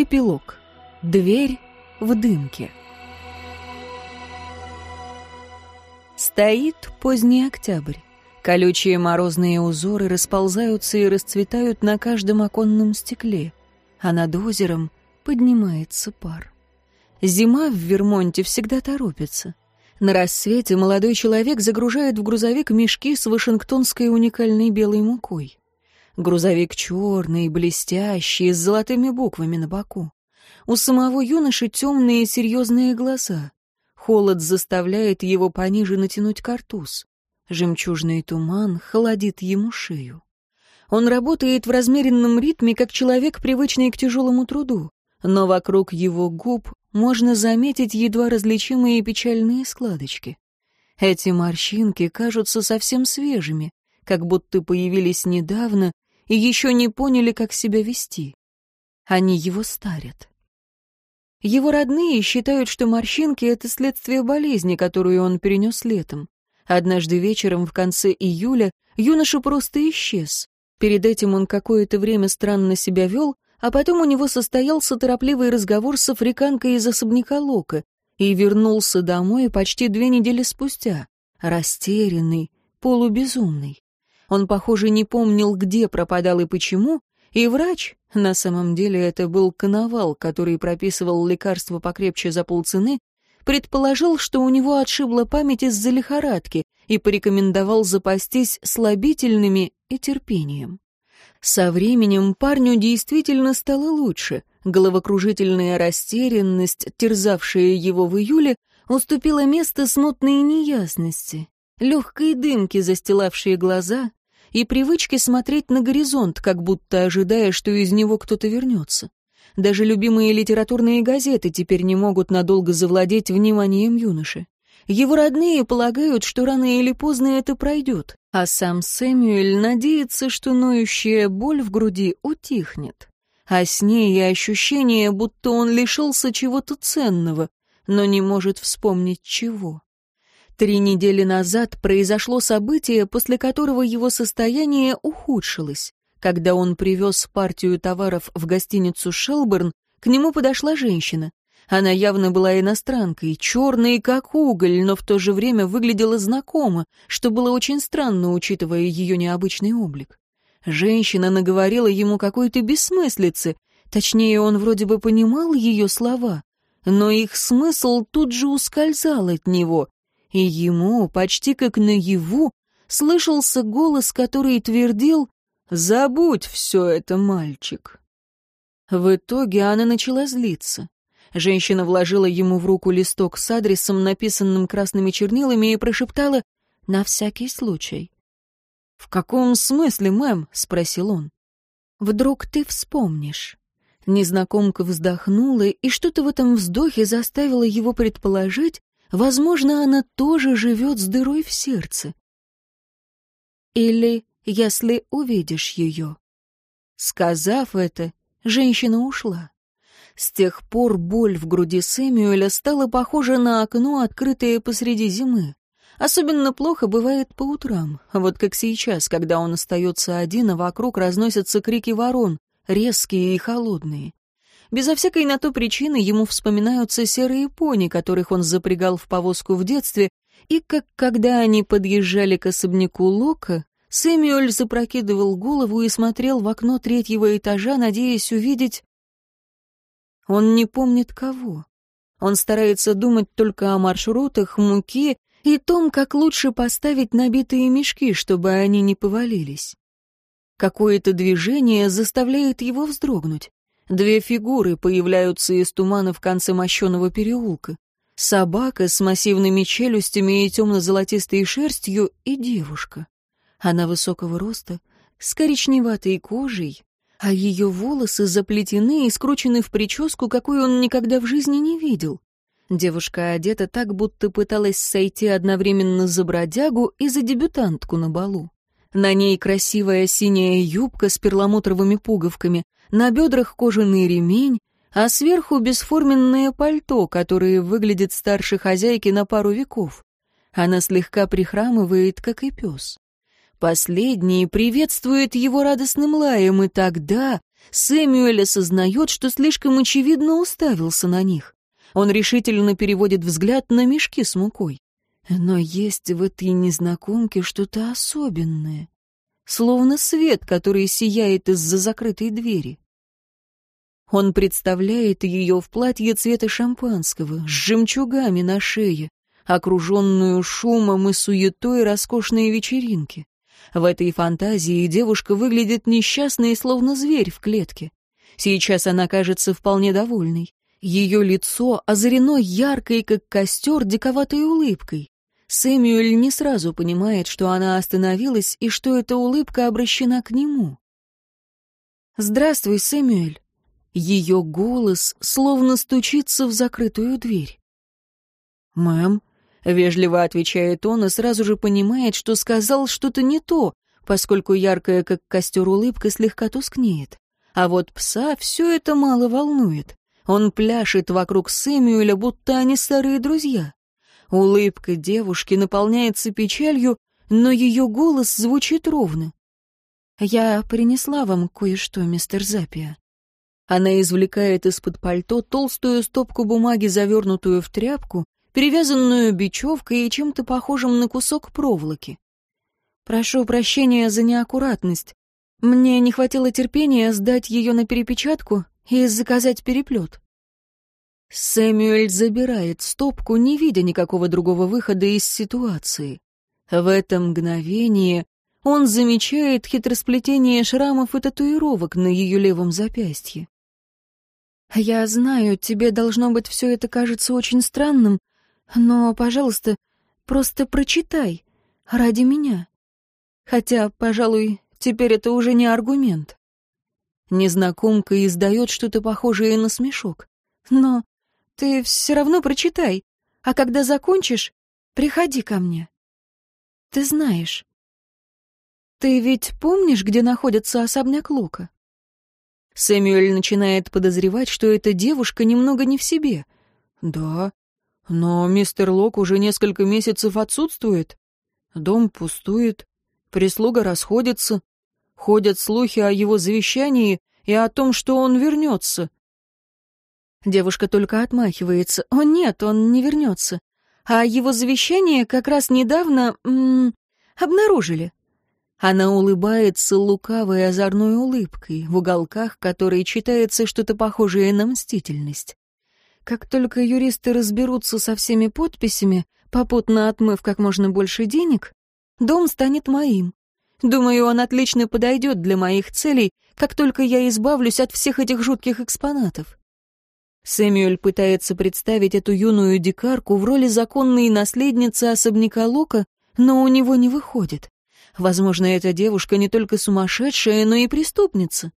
Эпилог. Дверь в дымке. Стоит поздний октябрь. Колючие морозные узоры расползаются и расцветают на каждом оконном стекле, а над озером поднимается пар. Зима в Вермонте всегда торопится. На рассвете молодой человек загружает в грузовик мешки с вашингтонской уникальной белой мукой. Грузовик черный, блестящий, с золотыми буквами на боку. У самого юноши темные серьезные глаза. Холод заставляет его пониже натянуть картуз. Жемчужный туман холодит ему шею. Он работает в размеренном ритме, как человек, привычный к тяжелому труду, но вокруг его губ можно заметить едва различимые печальные складочки. Эти морщинки кажутся совсем свежими, как будто появились недавно и еще не поняли, как себя вести. Они его старят. Его родные считают, что морщинки — это следствие болезни, которую он перенес летом. Однажды вечером в конце июля юноша просто исчез. Перед этим он какое-то время странно себя вел, а потом у него состоялся торопливый разговор с африканкой из особняка Лока и вернулся домой почти две недели спустя, растерянный, полубезумный. Он, похоже, не помнил, где пропадал и почему, и врач, на самом деле это был коновал, который прописывал лекарства покрепче за полцены, предположил, что у него отшибла память из-за лихорадки и порекомендовал запастись слабительными и терпением. Со временем парню действительно стало лучше. Головокружительная растерянность, терзавшая его в июле, уступила место смутной неясности, легкой дымке, застилавшей глаза, и привычке смотреть на горизонт, как будто ожидая, что из него кто-то вернется. Даже любимые литературные газеты теперь не могут надолго завладеть вниманием юноши. Его родные полагают, что рано или поздно это пройдет, а сам Сэмюэль надеется, что ноющая боль в груди утихнет. А с ней и ощущение, будто он лишился чего-то ценного, но не может вспомнить чего. Три недели назад произошло событие, после которого его состояние ухудшилось. Когда он привез партию товаров в гостиницу «Шелберн», к нему подошла женщина. Она явно была иностранкой, черной, как уголь, но в то же время выглядела знакомо, что было очень странно, учитывая ее необычный облик. Женщина наговорила ему какой-то бессмыслицы, точнее, он вроде бы понимал ее слова, но их смысл тут же ускользал от него, и ему, почти как наяву, слышался голос, который твердил «Забудь все это, мальчик». В итоге она начала злиться. Женщина вложила ему в руку листок с адресом, написанным красными чернилами, и прошептала «На всякий случай». «В каком смысле, мэм?» — спросил он. «Вдруг ты вспомнишь». Незнакомка вздохнула, и что-то в этом вздохе заставило его предположить, Возможно, она тоже живет с дырой в сердце. Или если увидишь ее. Сказав это, женщина ушла. С тех пор боль в груди Сэмюэля стала похожа на окно, открытое посреди зимы. Особенно плохо бывает по утрам, вот как сейчас, когда он остается один, а вокруг разносятся крики ворон, резкие и холодные. Безо всякой на то причины ему вспоминаются серые пони, которых он запрягал в повозку в детстве, и как когда они подъезжали к особняку Лока, Сэмюэль запрокидывал голову и смотрел в окно третьего этажа, надеясь увидеть... Он не помнит кого. Он старается думать только о маршрутах, муке и том, как лучше поставить набитые мешки, чтобы они не повалились. Какое-то движение заставляет его вздрогнуть. Две фигуры появляются из тумана в конце мощеного переулка. Собака с массивными челюстями и темно-золотистой шерстью и девушка. Она высокого роста, с коричневатой кожей, а ее волосы заплетены и скручены в прическу, какую он никогда в жизни не видел. Девушка одета так, будто пыталась сойти одновременно за бродягу и за дебютантку на балу. На ней красивая синяя юбка с перламутровыми пуговками, на бедрах кожаный ремень, а сверху бесформенное пальто, которое выглядит старше хозяйки на пару веков. Она слегка прихрамывает, как и пес. Последний приветствует его радостным лаем, и тогда Сэмюэль осознает, что слишком очевидно уставился на них. Он решительно переводит взгляд на мешки с мукой. Но есть в этой незнакомке что-то особенное. Словно свет, который сияет из-за закрытой двери. Он представляет ее в платье цвета шампанского, с жемчугами на шее, окруженную шумом и суетой роскошной вечеринки. В этой фантазии девушка выглядит несчастной, словно зверь в клетке. Сейчас она кажется вполне довольной. Ее лицо озарено яркой, как костер, диковатой улыбкой. Сэмюэль не сразу понимает, что она остановилась и что эта улыбка обращена к нему. «Здравствуй, Сэмюэль». Ее голос словно стучится в закрытую дверь. «Мэм», — вежливо отвечает он и сразу же понимает, что сказал что-то не то, поскольку яркая, как костер, улыбка слегка тускнеет. А вот пса все это мало волнует. Он пляшет вокруг Сэмюэля, будто они старые друзья. Улыбка девушки наполняется печалью, но ее голос звучит ровно. «Я принесла вам кое-что, мистер Запия». Она извлекает из-под пальто толстую стопку бумаги, завернутую в тряпку, перевязанную бечевкой и чем-то похожим на кусок проволоки. «Прошу прощения за неаккуратность. Мне не хватило терпения сдать ее на перепечатку и заказать переплет. Сэмюэль забирает стопку, не видя никакого другого выхода из ситуации. В это мгновение он замечает хитросплетение шрамов и татуировок на ее левом запястье. «Я знаю, тебе, должно быть, все это кажется очень странным, но, пожалуйста, просто прочитай, ради меня. Хотя, пожалуй, теперь это уже не аргумент». Незнакомка издает что-то похожее на смешок. «Но ты все равно прочитай, а когда закончишь, приходи ко мне. Ты знаешь. Ты ведь помнишь, где находится особняк Лука?» Сэмюэль начинает подозревать, что эта девушка немного не в себе. «Да, но мистер Лок уже несколько месяцев отсутствует. Дом пустует, прислуга расходится, ходят слухи о его завещании и о том, что он вернется. Девушка только отмахивается. «О нет, он не вернется. А его завещание как раз недавно... М -м, обнаружили». Она улыбается лукавой озорной улыбкой, в уголках которой читается что-то похожее на мстительность. Как только юристы разберутся со всеми подписями, попутно отмыв как можно больше денег, дом станет моим. Думаю, он отлично подойдет для моих целей, как только я избавлюсь от всех этих жутких экспонатов. Сэмюэль пытается представить эту юную дикарку в роли законной наследницы особняка Лока, но у него не выходит. Возможно, эта девушка не только сумасшедшая, но и преступница.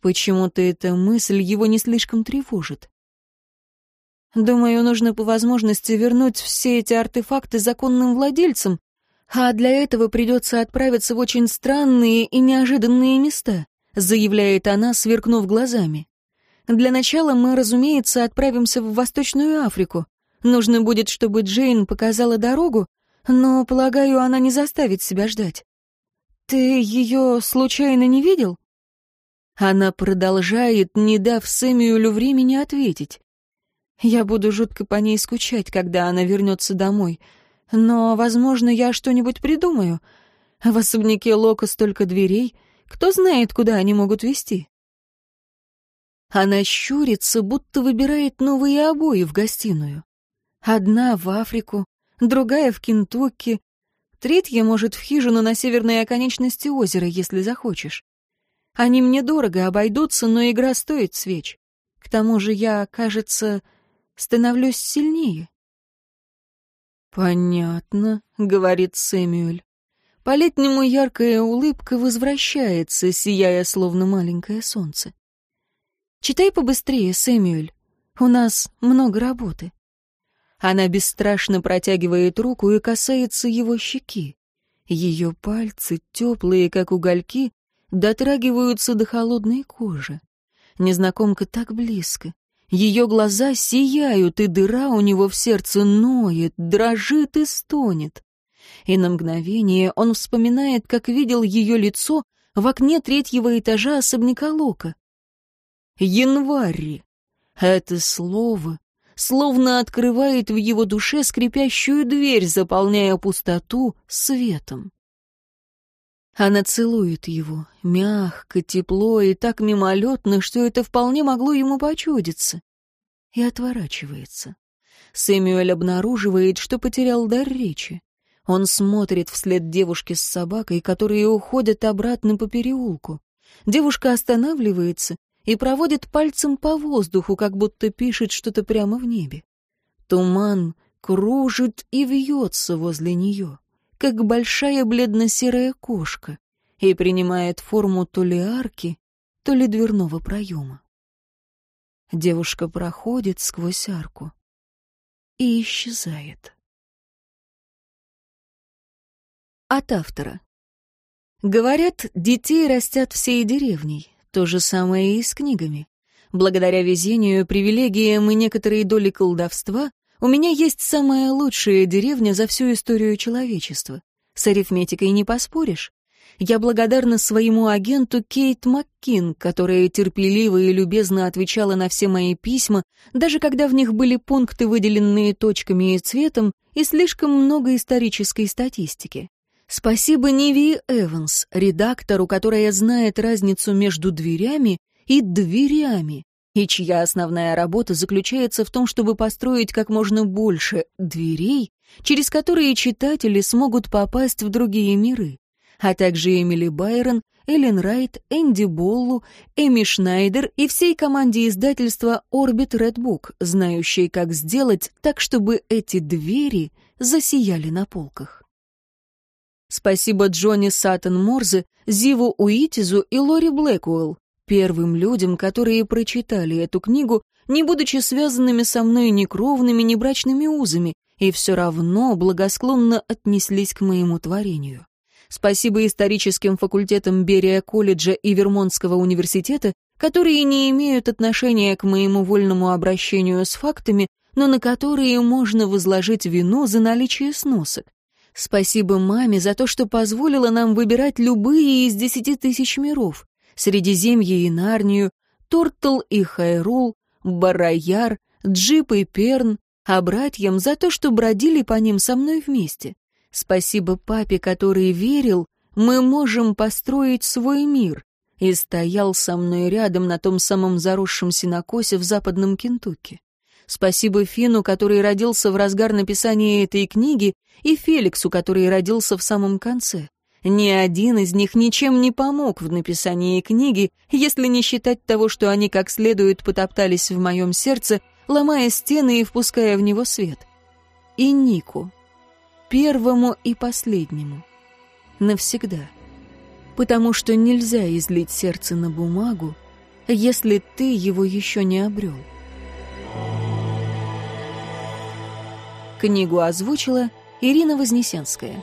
Почему-то эта мысль его не слишком тревожит. Думаю, нужно по возможности вернуть все эти артефакты законным владельцам, а для этого придется отправиться в очень странные и неожиданные места, заявляет она, сверкнув глазами. Для начала мы, разумеется, отправимся в Восточную Африку. Нужно будет, чтобы Джейн показала дорогу, но, полагаю, она не заставит себя ждать. Ты ее случайно не видел? Она продолжает, не дав Сэмюэлю времени ответить. Я буду жутко по ней скучать, когда она вернется домой. Но, возможно, я что-нибудь придумаю. В особняке Лока столько дверей. Кто знает, куда они могут вести? Она щурится, будто выбирает новые обои в гостиную. Одна в Африку, другая в Кентукки, третья, может, в хижину на северной оконечности озера, если захочешь. Они мне дорого обойдутся, но игра стоит свеч. К тому же я, кажется, становлюсь сильнее. «Понятно», — говорит Сэмюэль. По-летнему яркая улыбка возвращается, сияя, словно маленькое солнце. Читай побыстрее, Сэмюэль. У нас много работы». Она бесстрашно протягивает руку и касается его щеки. Ее пальцы, теплые, как угольки, дотрагиваются до холодной кожи. Незнакомка так близко. Ее глаза сияют, и дыра у него в сердце ноет, дрожит и стонет. И на мгновение он вспоминает, как видел ее лицо в окне третьего этажа особняка Лока. Январь. Это слово словно открывает в его душе скрипящую дверь, заполняя пустоту светом. Она целует его, мягко, тепло и так мимолетно, что это вполне могло ему почудиться. И отворачивается. Сэмюэль обнаруживает, что потерял дар речи. Он смотрит вслед девушке с собакой, которые уходят обратно по переулку. Девушка останавливается и проводит пальцем по воздуху, как будто пишет что-то прямо в небе. Туман кружит и вьется возле нее как большая бледно-серая кошка, и принимает форму то ли арки, то ли дверного проема. Девушка проходит сквозь арку и исчезает. От автора. Говорят, детей растят всей деревней. То же самое и с книгами. Благодаря везению, привилегиям и некоторой доли колдовства у меня есть самая лучшая деревня за всю историю человечества. С арифметикой не поспоришь. Я благодарна своему агенту Кейт Маккин, которая терпеливо и любезно отвечала на все мои письма, даже когда в них были пункты, выделенные точками и цветом, и слишком много исторической статистики. Спасибо Ниви Эванс, редактору, которая знает разницу между дверями и дверями, и чья основная работа заключается в том, чтобы построить как можно больше дверей, через которые читатели смогут попасть в другие миры, а также Эмили Байрон, Эллен Райт, Энди Боллу, Эми Шнайдер и всей команде издательства Orbit Redbook, знающей, как сделать так, чтобы эти двери засияли на полках. Спасибо Джонни Саттон Морзе, Зиву Уитизу и Лори Блэкуэлл, первым людям, которые прочитали эту книгу, не будучи связанными со мной ни кровными, ни брачными узами, и все равно благосклонно отнеслись к моему творению. Спасибо историческим факультетам Берия колледжа и Вермонтского университета, которые не имеют отношения к моему вольному обращению с фактами, но на которые можно возложить вину за наличие сносок. Спасибо маме за то, что позволила нам выбирать любые из десяти тысяч миров. Средиземье и Нарнию, Тортолл и Хайрул, Бараяр, Джип и Перн, а братьям за то, что бродили по ним со мной вместе. Спасибо папе, который верил, мы можем построить свой мир, и стоял со мной рядом на том самом заросшем сенокосе в западном Кентукки. Спасибо Фину, который родился в разгар написания этой книги, и Феликсу, который родился в самом конце. Ни один из них ничем не помог в написании книги, если не считать того, что они как следует потоптались в моем сердце, ломая стены и впуская в него свет. И Нику. Первому и последнему. Навсегда. Потому что нельзя излить сердце на бумагу, если ты его еще не обрел. Книгу озвучила Ирина Вознесенская.